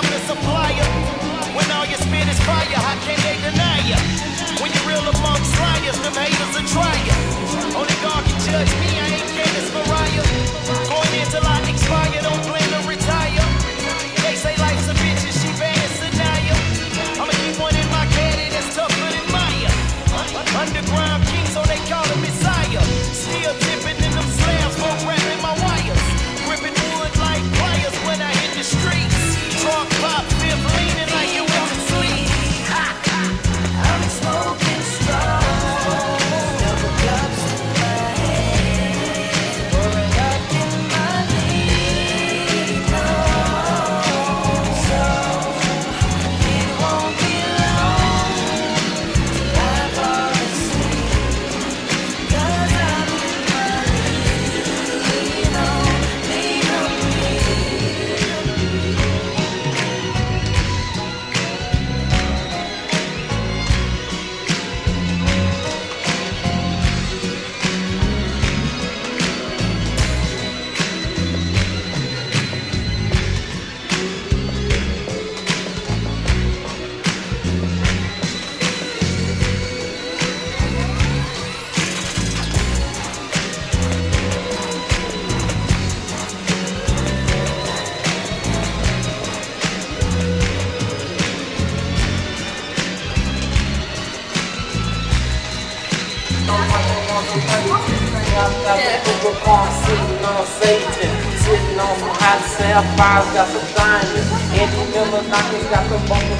I'm the supplier. When all your spit is fire, how can they deny you? When you're real amongst liars, them haters are trying. é a paz, got some shine. Got some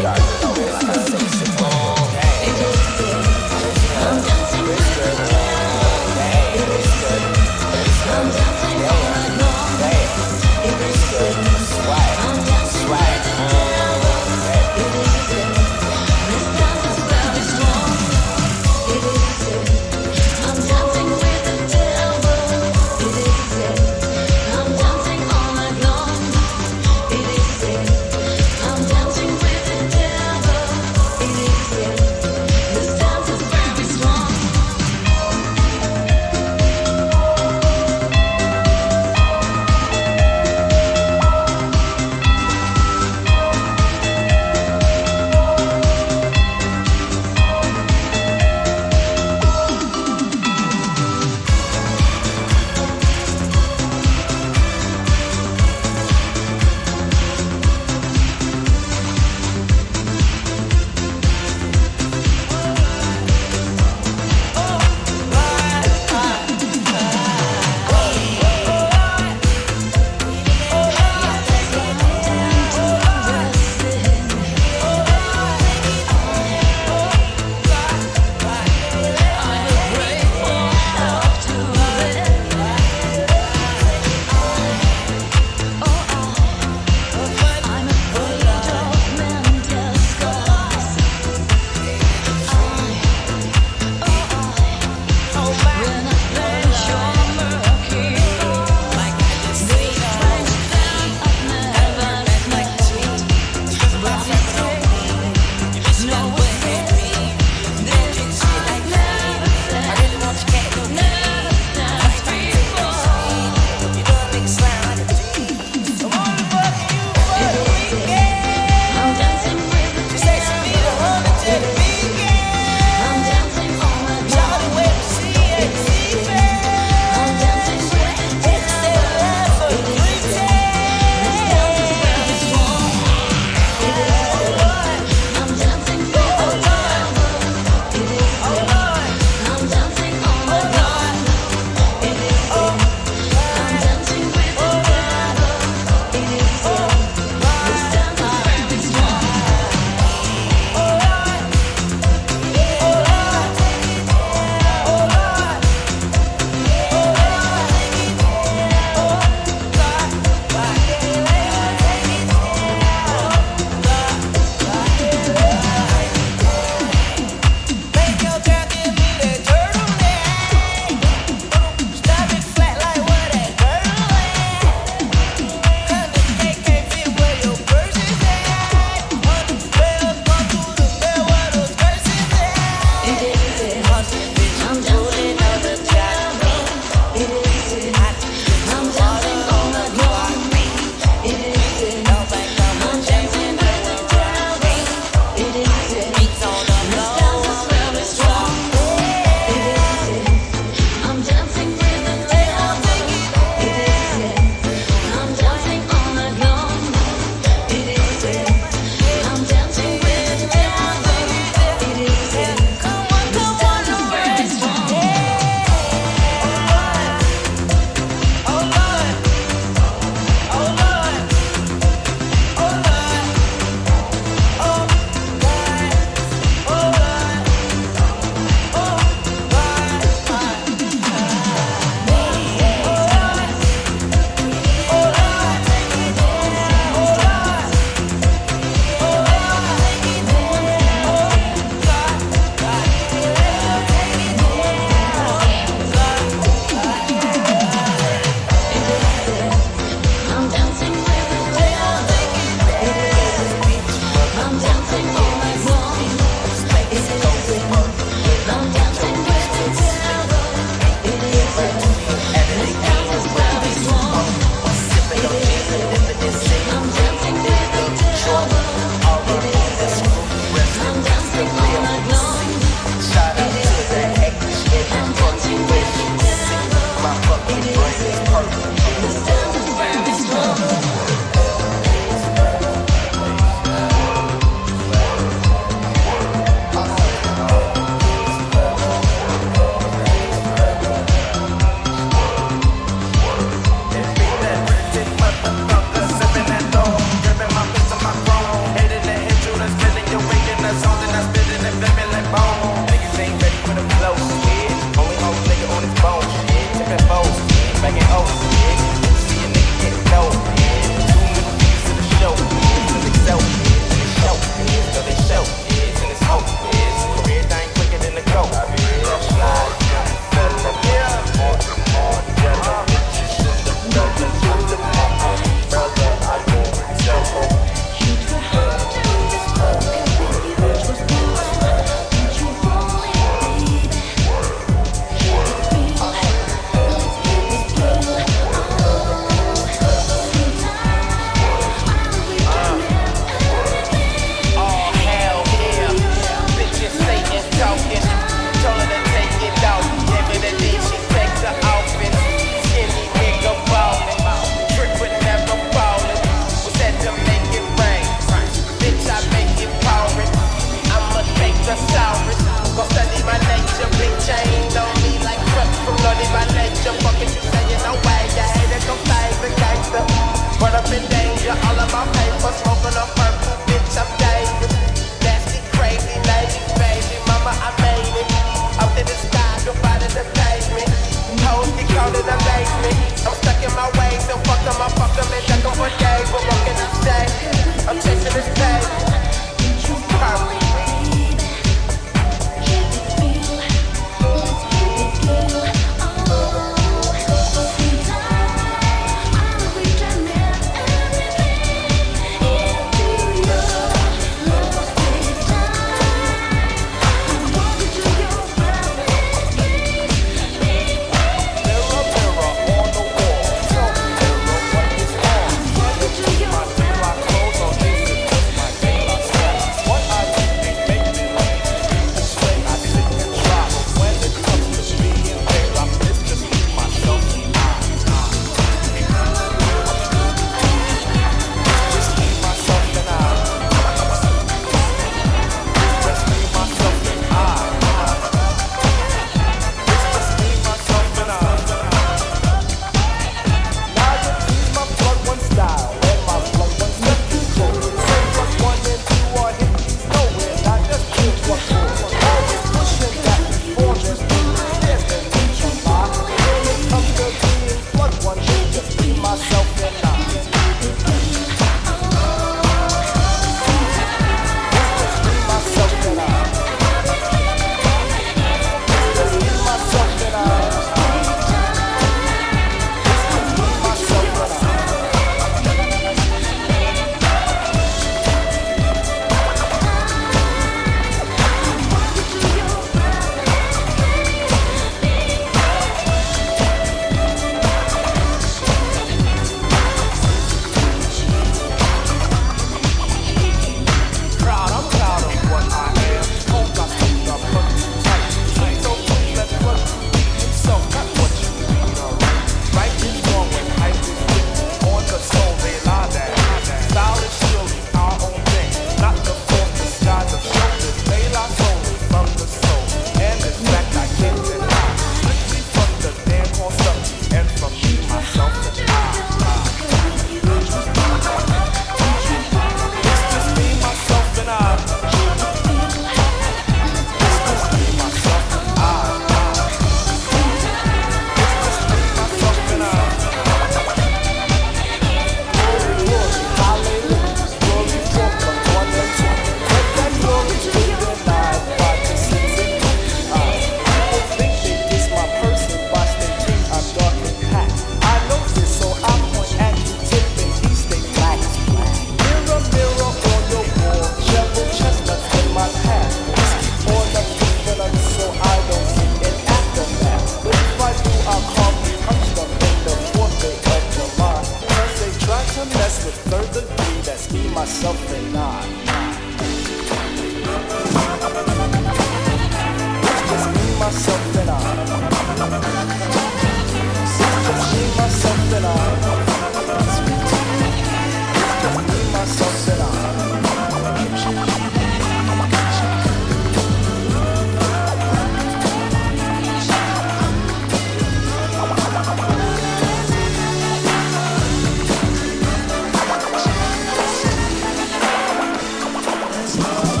Christmas.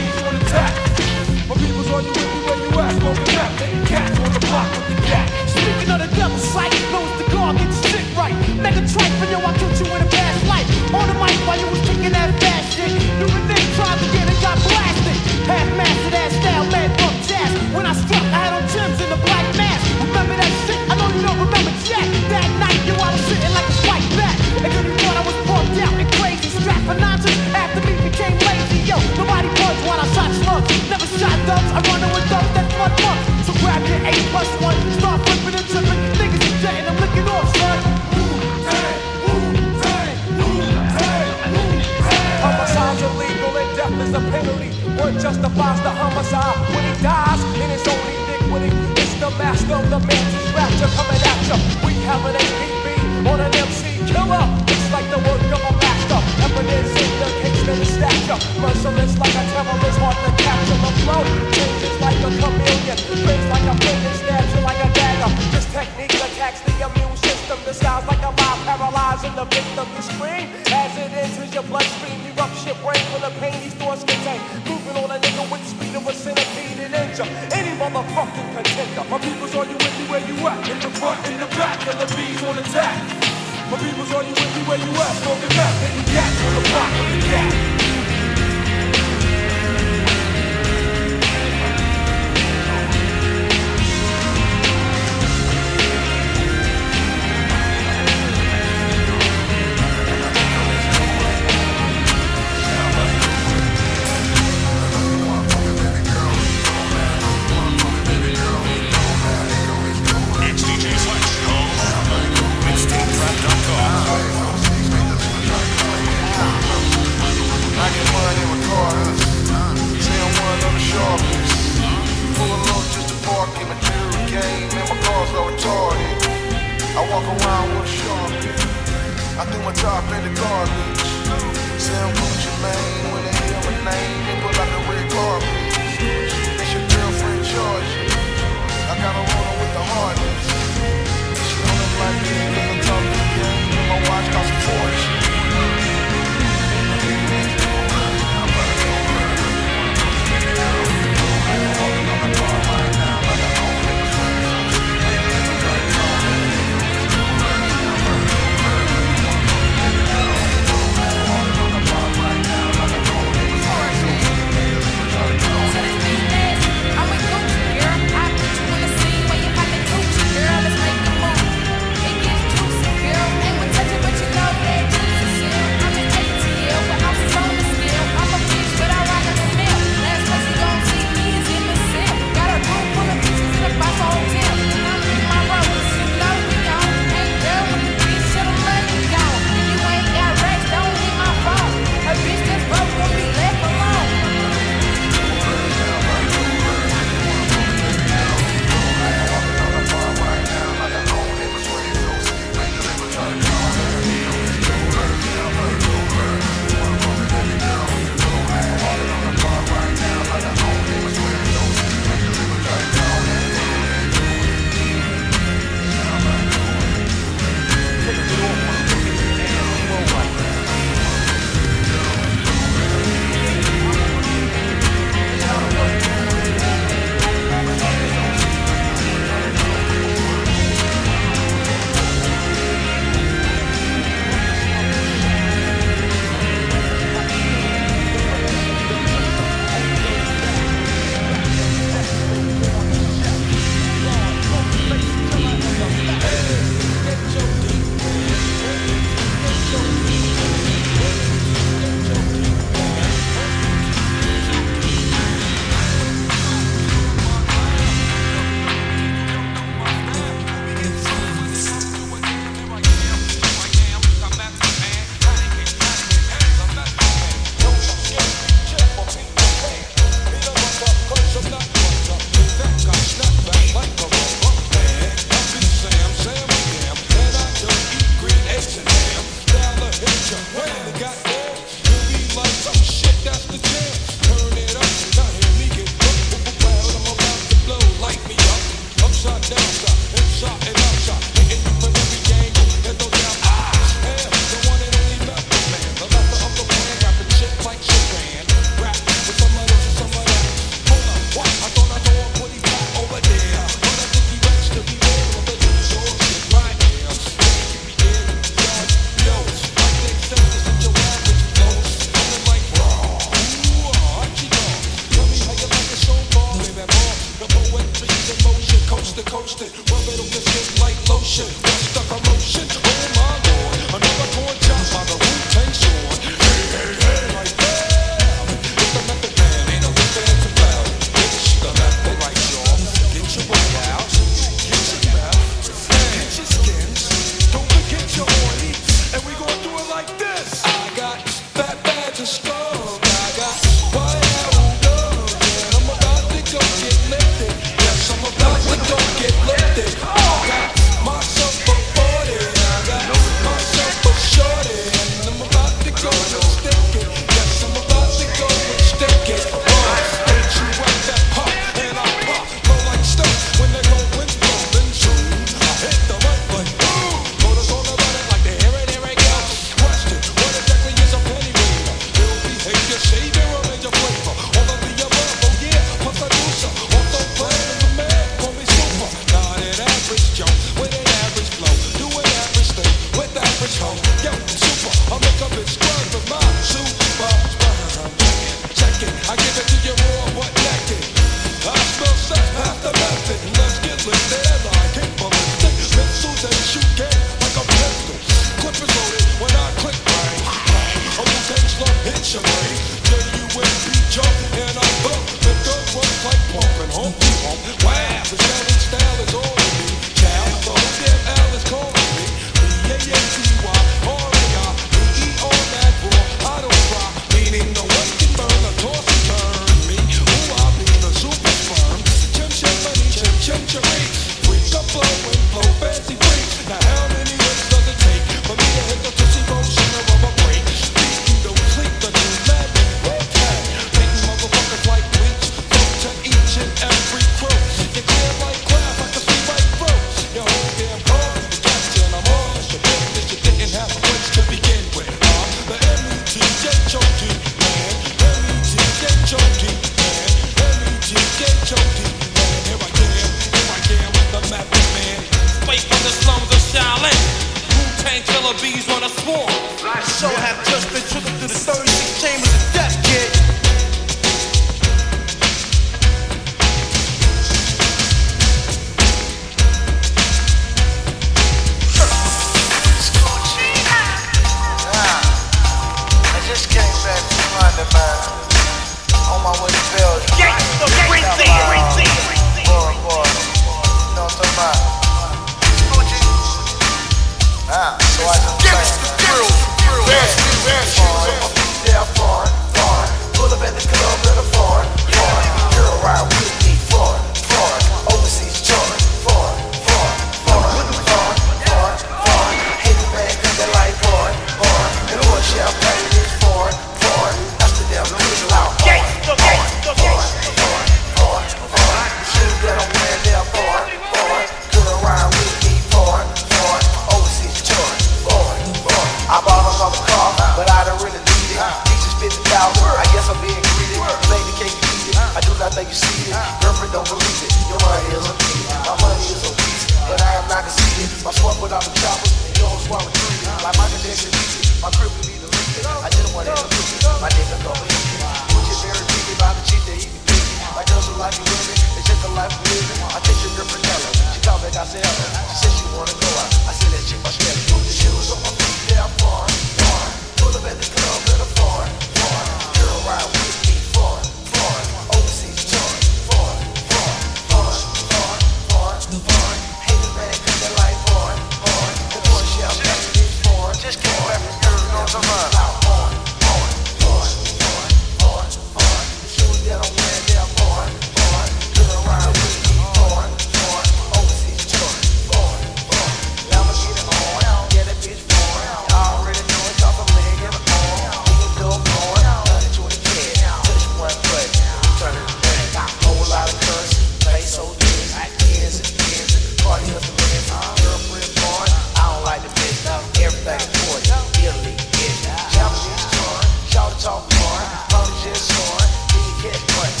Talk foreign. Probably just soaring, big cash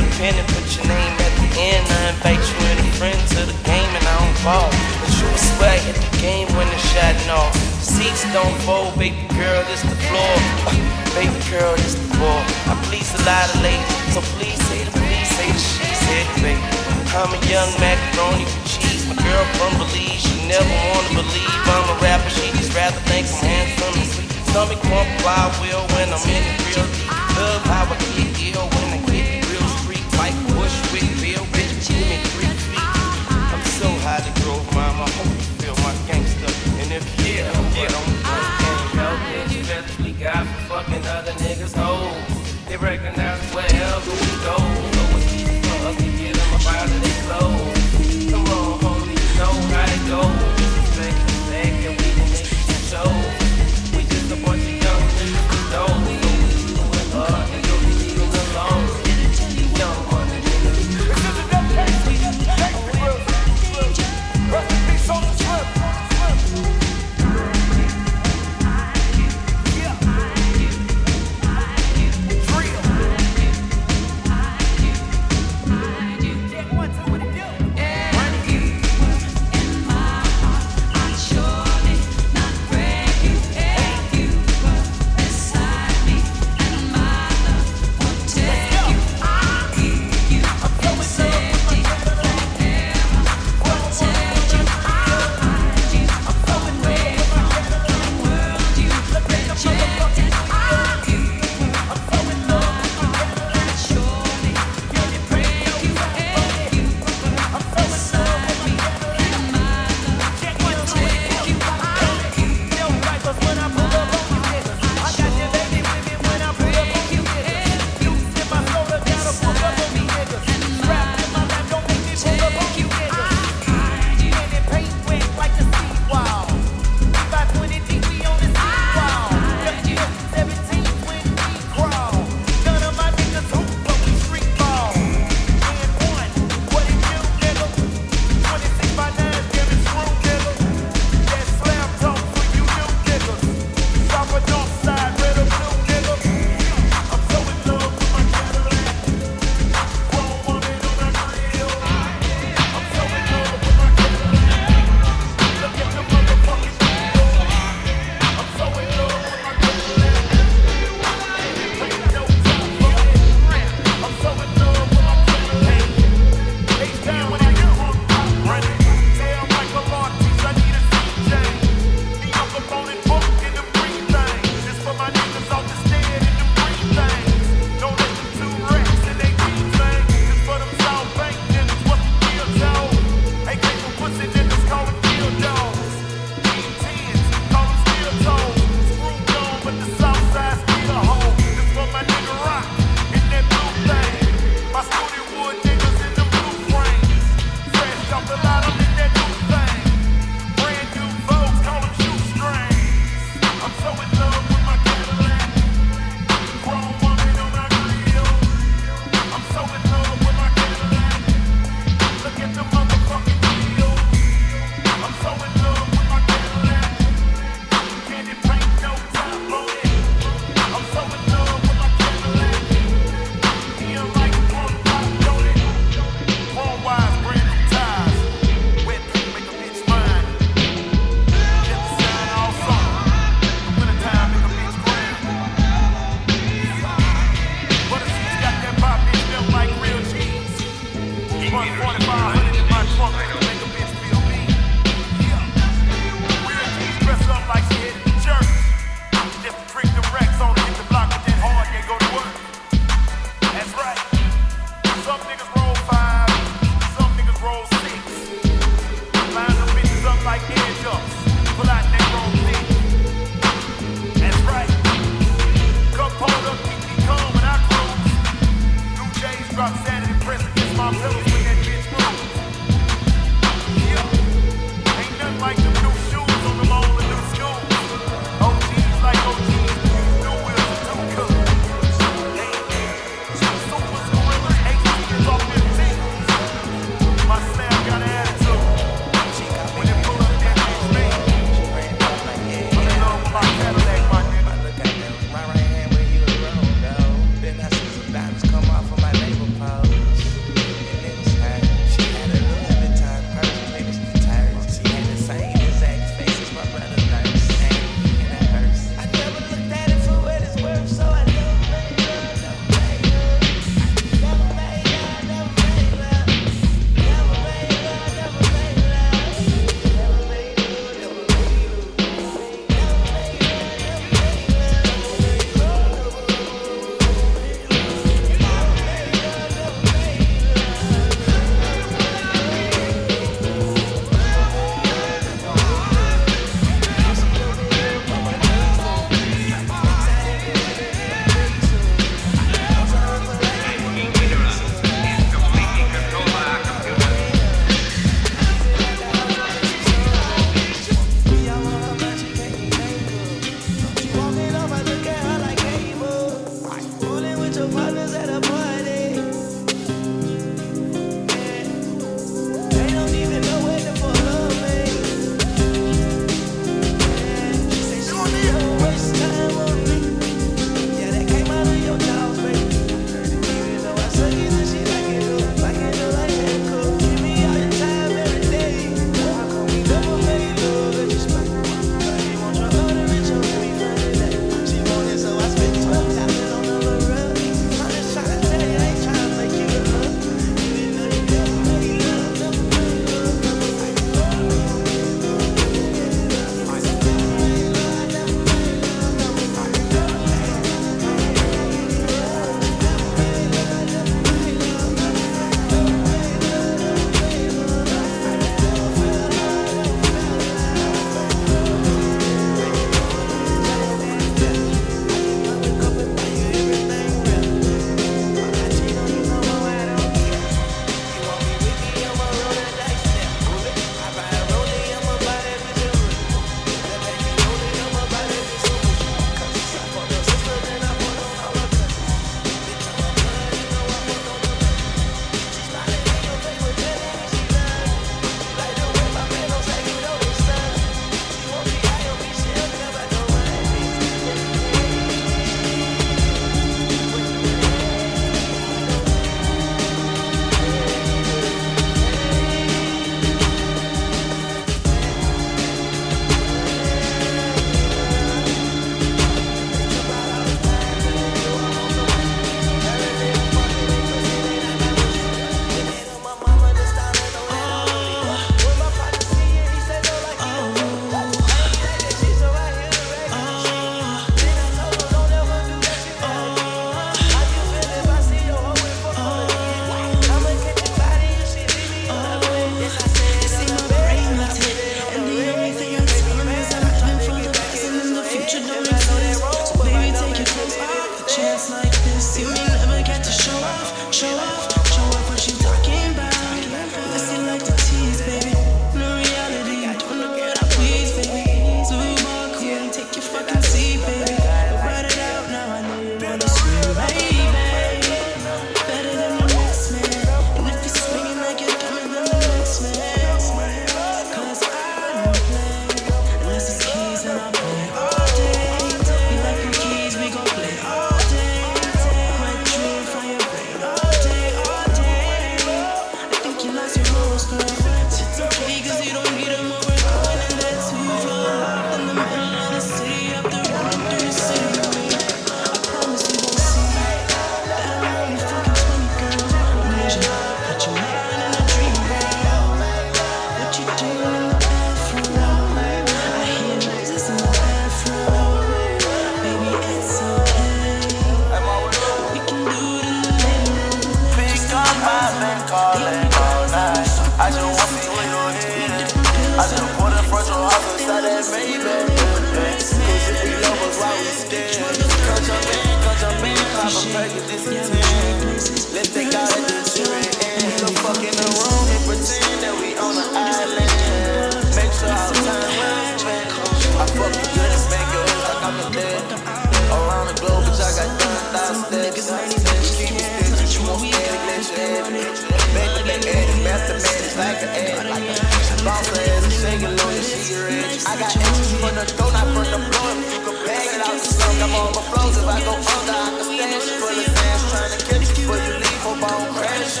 it I'm on my flows. If I go under, I can stash it full of sands. Trying to catch you before you leave, hope I don't crash.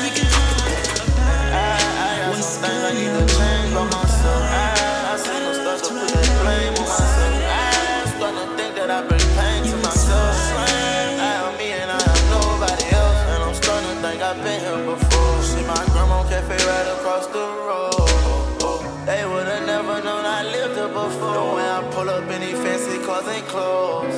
I, I got some things I need to change by myself. I, I see no stuff to put that blame on myself. I'm starting to think that I bring pain to myself. I am me and I am nobody else. And I'm starting to think I've been here before. See my grandma cafe right across the road. They would've never known I lived here before. When I pull up these fancy cars and clothes.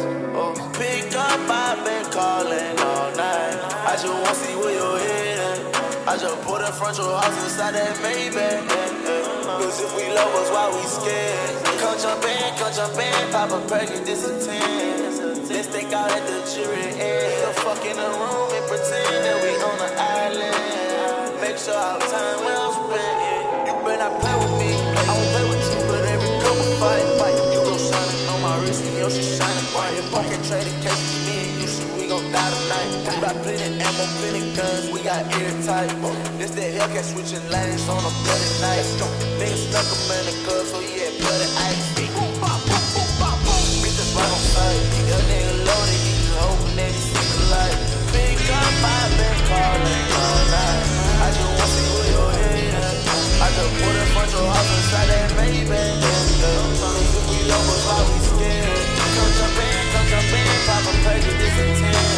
Just put in front your house inside that Maybach. Cause if we love us, why we scared? Come jump in, come jump in, pop a perky, this a 10. Let's take out at the jury end. The fuck in the room and pretend that we on an island. Make sure our time well spent. You better not play with me. I won't play with you, but every couple fight, fight. You go shining on my wrist and your shit shining bright. If I can trade in cases, got plenty ammo, plenty guns, we got airtight. This that Hellcat switching lanes on a bloody night. Niggas stuck 'em in the club, so yeah, bloody ice. Your nigga loaded, he just that he. Big night. I just where your head. I just put in front your house inside that if we scared? Come jump in, come jump in, pop a perky, this a 10.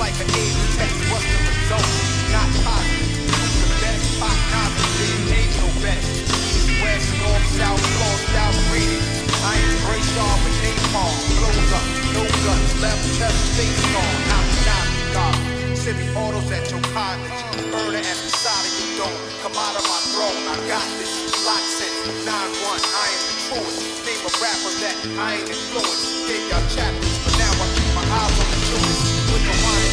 Left chest, face on, out closed, outbreed it. I embrace y'all with name call. Close up, no guns left, tell the God. Semi autos at your cottage. Murder at the side of your dome. Come out of my throne, I got this. Lock sense, 9-1, I am the truest. Name a rapper that I ain't influenced. Gave y'all chapters, but now I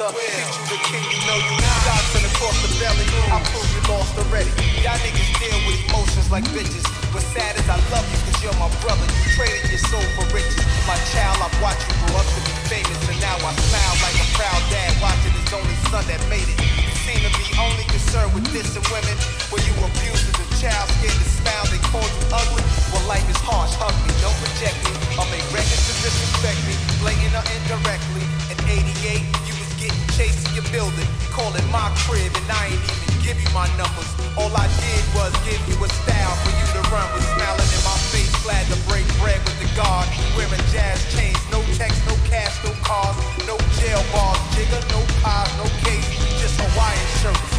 like. Teach you the king, you know you now. Godson across the belly, I prove you lost already. Y'all niggas deal with emotions like bitches. But sad as I love you, cause you're my brother. You traded your soul for riches. My child, I've watched you grow up to be famous. And now I smile like a proud dad watching his only son that made it. You seem to be only concerned with dissing women. When you abused as a child, scared to smile, they called you ugly. Well, life is harsh, hug me, don't reject me. I'll make records to disrespect me, blatant or indirectly. In 88, Chase your building, calling my crib, and I ain't even give you my numbers. All I did was give you a style for you to run with, smiling in my face, glad to break bread with the guard, wearing jazz chains, no text, no cash, no cars, no jail bars, Jigga, no pies, no case, just Hawaiian shirts,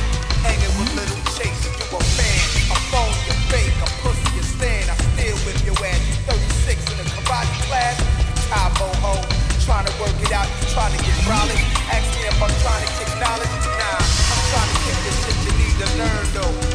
hanging with little Chase. You a fan, a phone, you fake, a pussy, you stand. I still with your ass. 36 in a karate class, Tae-Bo ho, trying to work it out, trying to get rolling. If I'm trying to kick knowledge. Nah, I'm trying to kick this shit you need to learn though.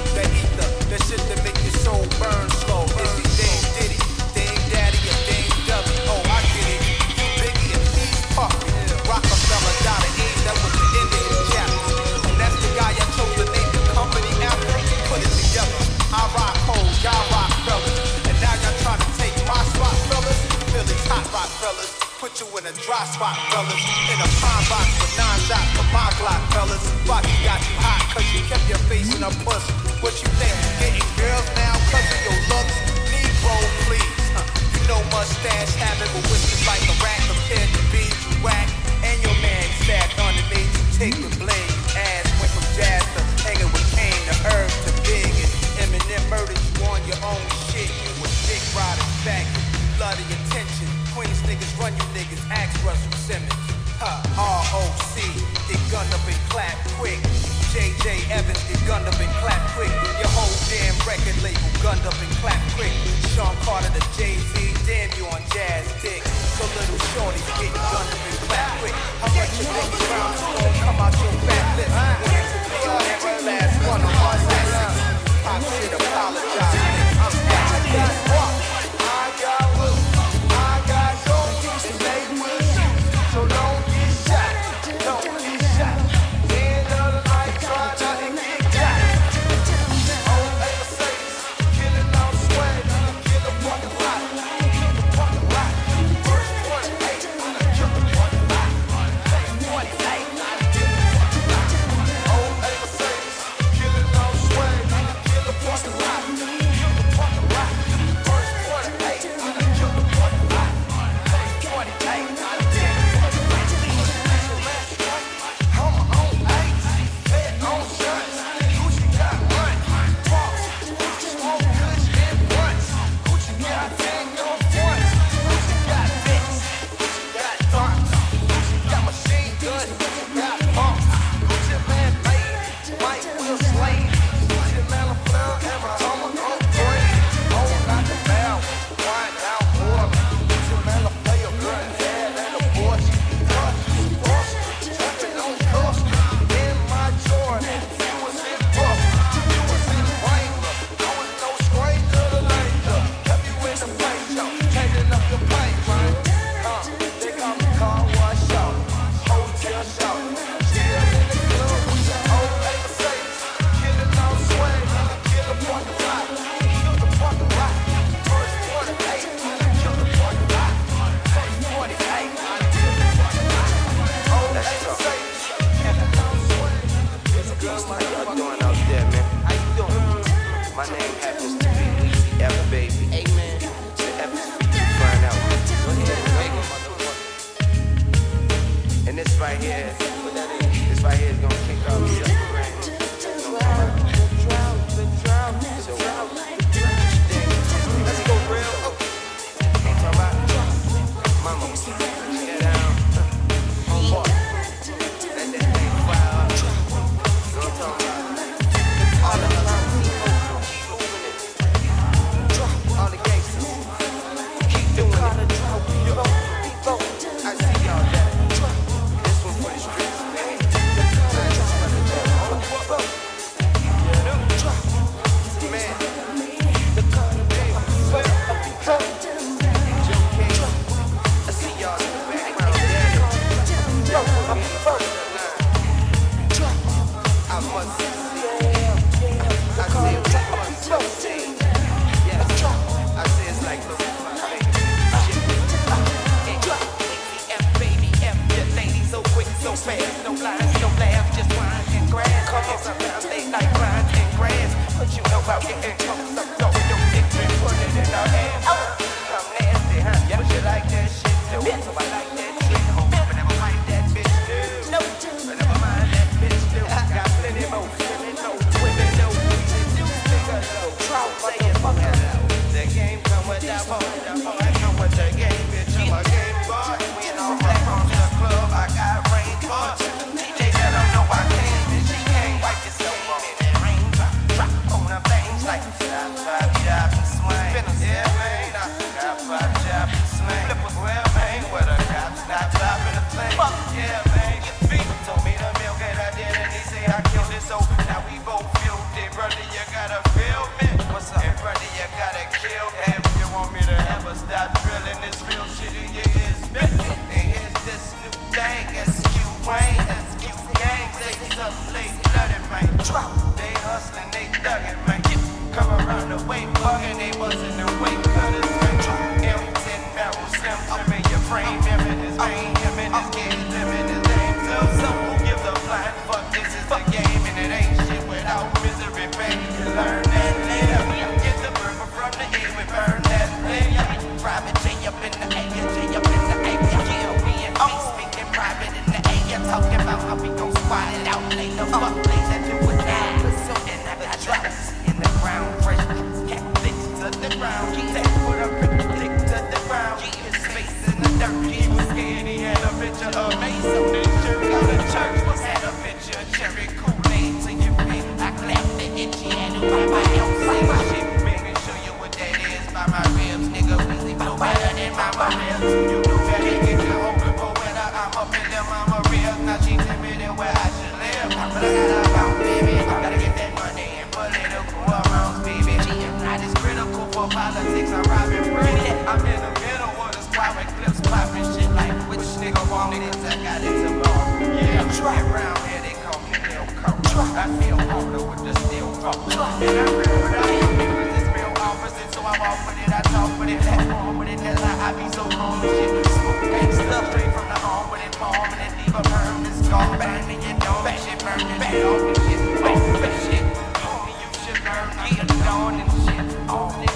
In a dry spot, fellas. In a pine box with nine shots for my Glock, fellas. Rocky got you hot cause you kept your face in a puss. What you think? Getting girls now cause of your looks? Negro, please. Huh. You know mustache habit, but Sean Carter to Jay-Z. Politics. I'm robbing pretty. I'm in the middle of the squad with clips popping shit like which nigga want it? I got it tomorrow. Yeah, try around here. They call me Lil Coach. I feel older with the steel rope. And I remember that I use this real opposite, so I walk with it. I talk with it, that form with it. That's how I be so calm and shit. Smoke stuff straight from the home with it, palm and it leave a permanent scar. Bang and you know that shit burning bad off and shit. Bang that shit. Homie, you should learn. Get on and shit. All this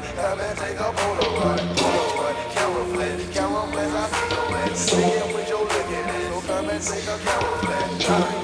the and take a Polaroid, Polaroid. Camera flash, camera flash. I see your ass. See it with your looking at. So come and take a camera flash.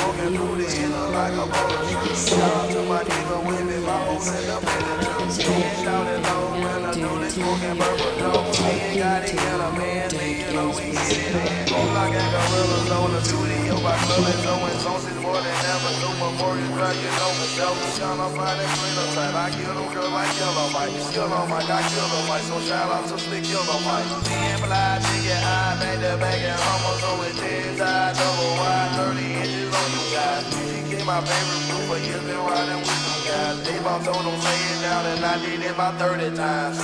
I gotta murder me. They tryna get to and my a nigga break. But I them. Watch it on the Don't bring it like a photo. When come and shouting. And the paparazzi chasing me. How they gon' catch me? Why they tryna make me catch me? I kill them girls like yellow. Skill on mic, I kill them. So shout out to Slick Yellow mic. Me and Fly, nigga, high, back to back and almost on with 10 side, double wide, 30 inches on you guys. She my favorite group for years, been riding with you guys. They mom told him lay it down, and I did it about 30 times.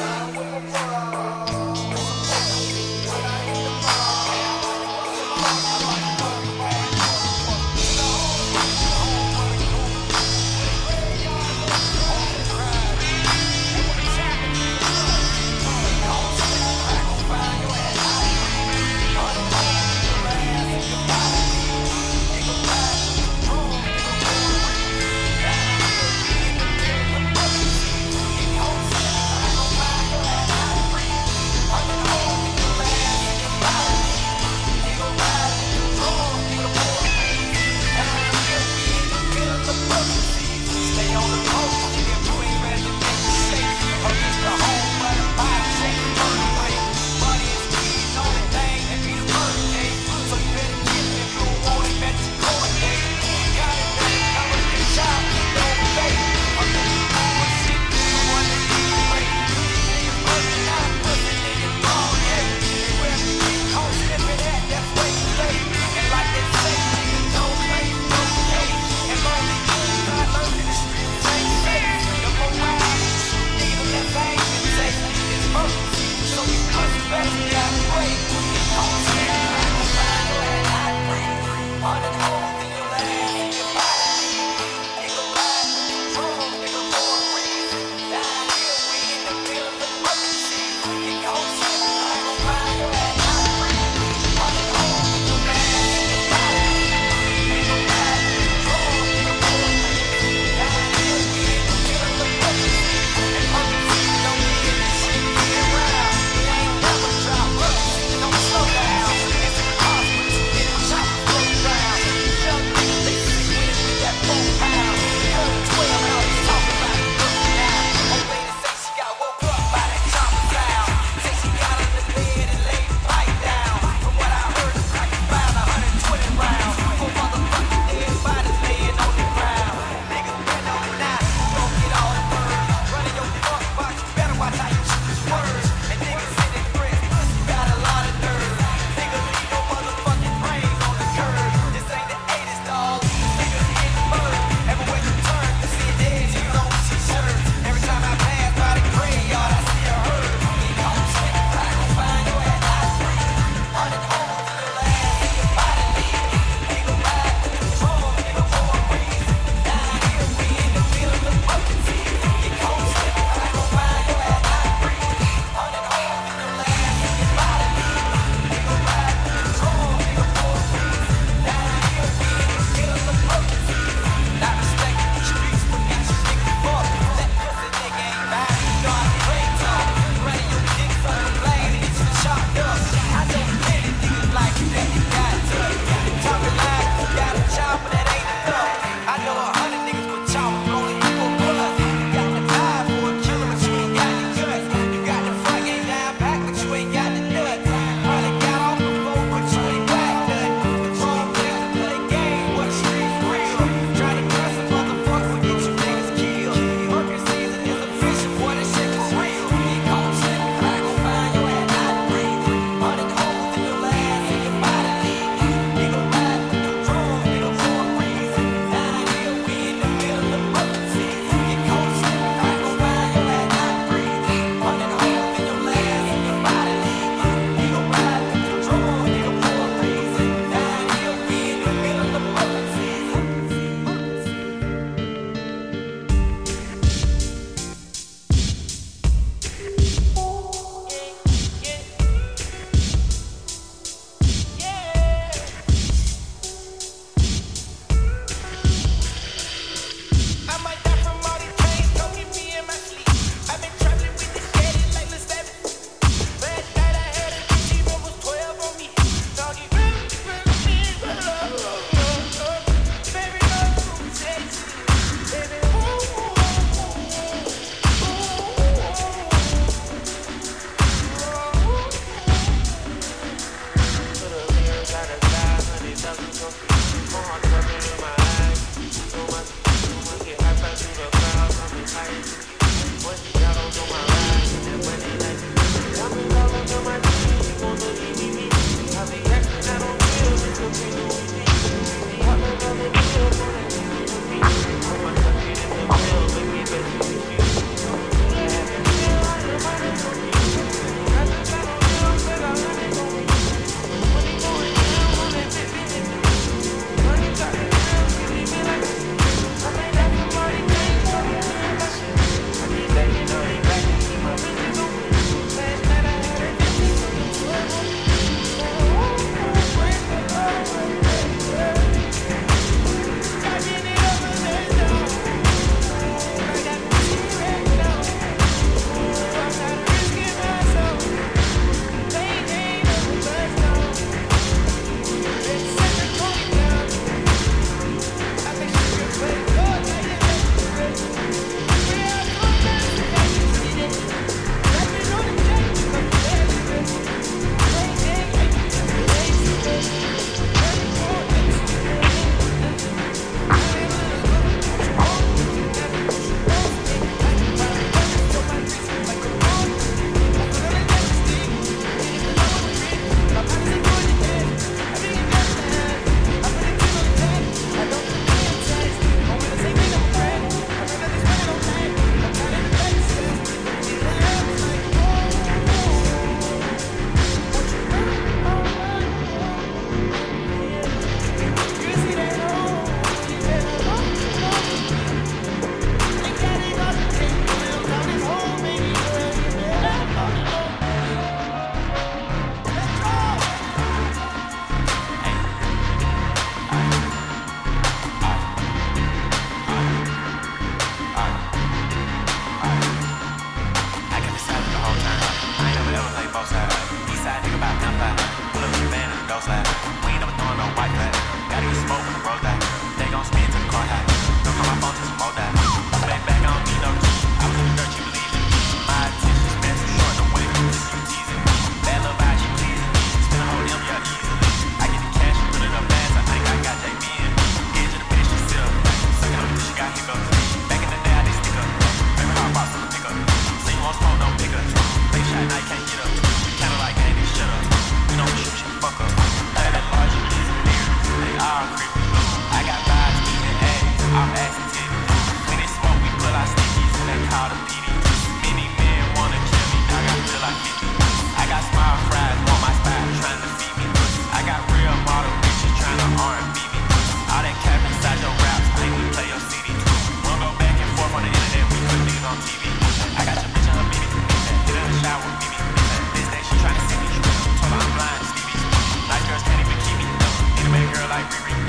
Thank you.